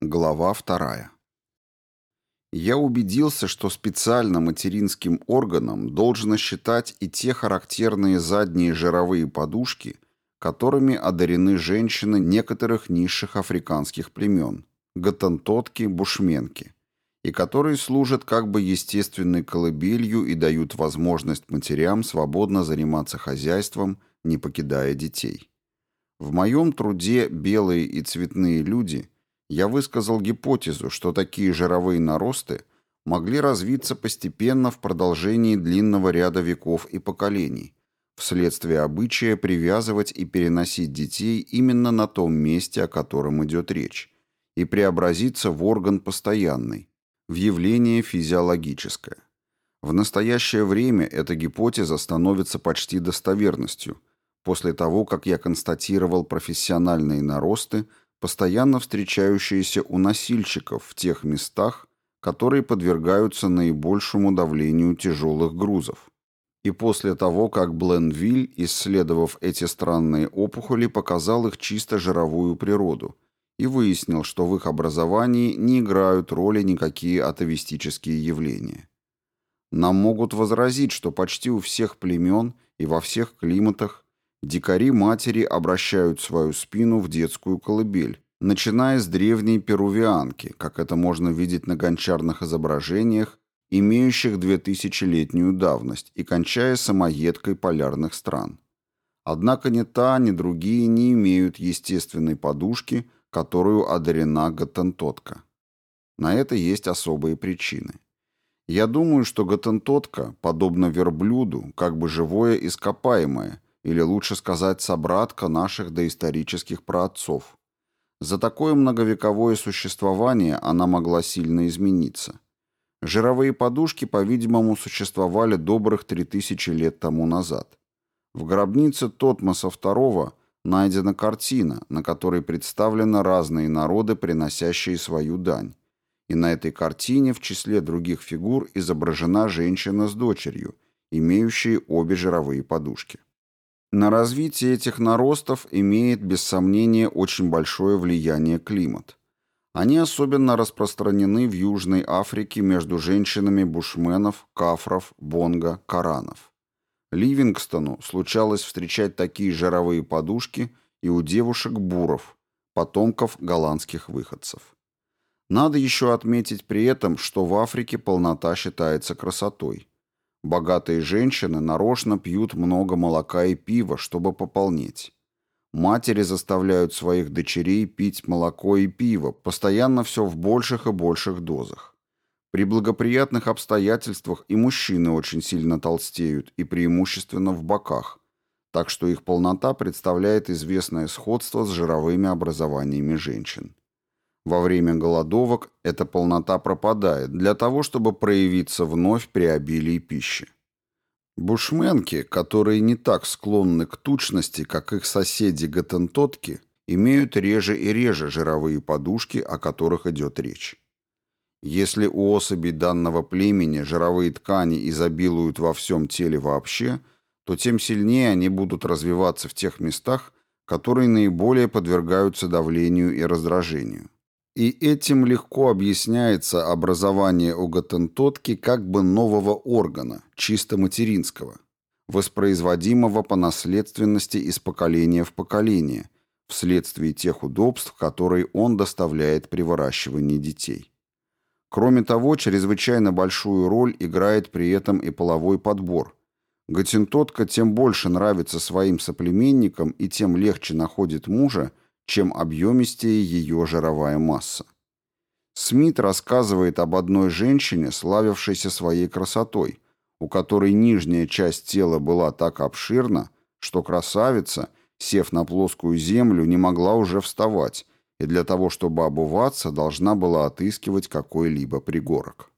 Глава вторая. Я убедился, что специально материнским органом должно считать и те характерные задние жировые подушки, которыми одарены женщины некоторых низших африканских племен – гатантотки, бушменки, и которые служат как бы естественной колыбелью и дают возможность матерям свободно заниматься хозяйством, не покидая детей. В моем труде «Белые и цветные люди» я высказал гипотезу, что такие жировые наросты могли развиться постепенно в продолжении длинного ряда веков и поколений, вследствие обычая привязывать и переносить детей именно на том месте, о котором идет речь, и преобразиться в орган постоянный, в явление физиологическое. В настоящее время эта гипотеза становится почти достоверностью – после того, как я констатировал профессиональные наросты, постоянно встречающиеся у носильщиков в тех местах, которые подвергаются наибольшему давлению тяжелых грузов. И после того, как Бленвиль, исследовав эти странные опухоли, показал их чисто жировую природу и выяснил, что в их образовании не играют роли никакие атовистические явления. Нам могут возразить, что почти у всех племен и во всех климатах Дикари-матери обращают свою спину в детскую колыбель, начиная с древней перувианки, как это можно видеть на гончарных изображениях, имеющих 2000-летнюю давность, и кончая самоедкой полярных стран. Однако ни та, ни другие не имеют естественной подушки, которую одарена гатентотка. На это есть особые причины. Я думаю, что гатентотка, подобно верблюду, как бы живое ископаемое – или лучше сказать, собратка наших доисторических праотцов. За такое многовековое существование она могла сильно измениться. Жировые подушки, по-видимому, существовали добрых 3000 лет тому назад. В гробнице Тотмоса II найдена картина, на которой представлены разные народы, приносящие свою дань. И на этой картине в числе других фигур изображена женщина с дочерью, имеющие обе жировые подушки. На развитие этих наростов имеет без сомнения очень большое влияние климат. Они особенно распространены в Южной Африке между женщинами бушменов, кафров, бонго, каранов. Ливингстону случалось встречать такие жировые подушки и у девушек-буров, потомков голландских выходцев. Надо еще отметить при этом, что в Африке полнота считается красотой. Богатые женщины нарочно пьют много молока и пива, чтобы пополнеть. Матери заставляют своих дочерей пить молоко и пиво, постоянно все в больших и больших дозах. При благоприятных обстоятельствах и мужчины очень сильно толстеют, и преимущественно в боках, так что их полнота представляет известное сходство с жировыми образованиями женщин. Во время голодовок эта полнота пропадает для того, чтобы проявиться вновь при обилии пищи. Бушменки, которые не так склонны к тучности, как их соседи-гатентотки, имеют реже и реже жировые подушки, о которых идет речь. Если у особей данного племени жировые ткани изобилуют во всем теле вообще, то тем сильнее они будут развиваться в тех местах, которые наиболее подвергаются давлению и раздражению. И этим легко объясняется образование у гатентотки как бы нового органа, чисто материнского, воспроизводимого по наследственности из поколения в поколение, вследствие тех удобств, которые он доставляет при выращивании детей. Кроме того, чрезвычайно большую роль играет при этом и половой подбор. Гатентотка тем больше нравится своим соплеменникам и тем легче находит мужа, чем объемистее ее жировая масса. Смит рассказывает об одной женщине, славившейся своей красотой, у которой нижняя часть тела была так обширна, что красавица, сев на плоскую землю, не могла уже вставать, и для того, чтобы обуваться, должна была отыскивать какой-либо пригорок.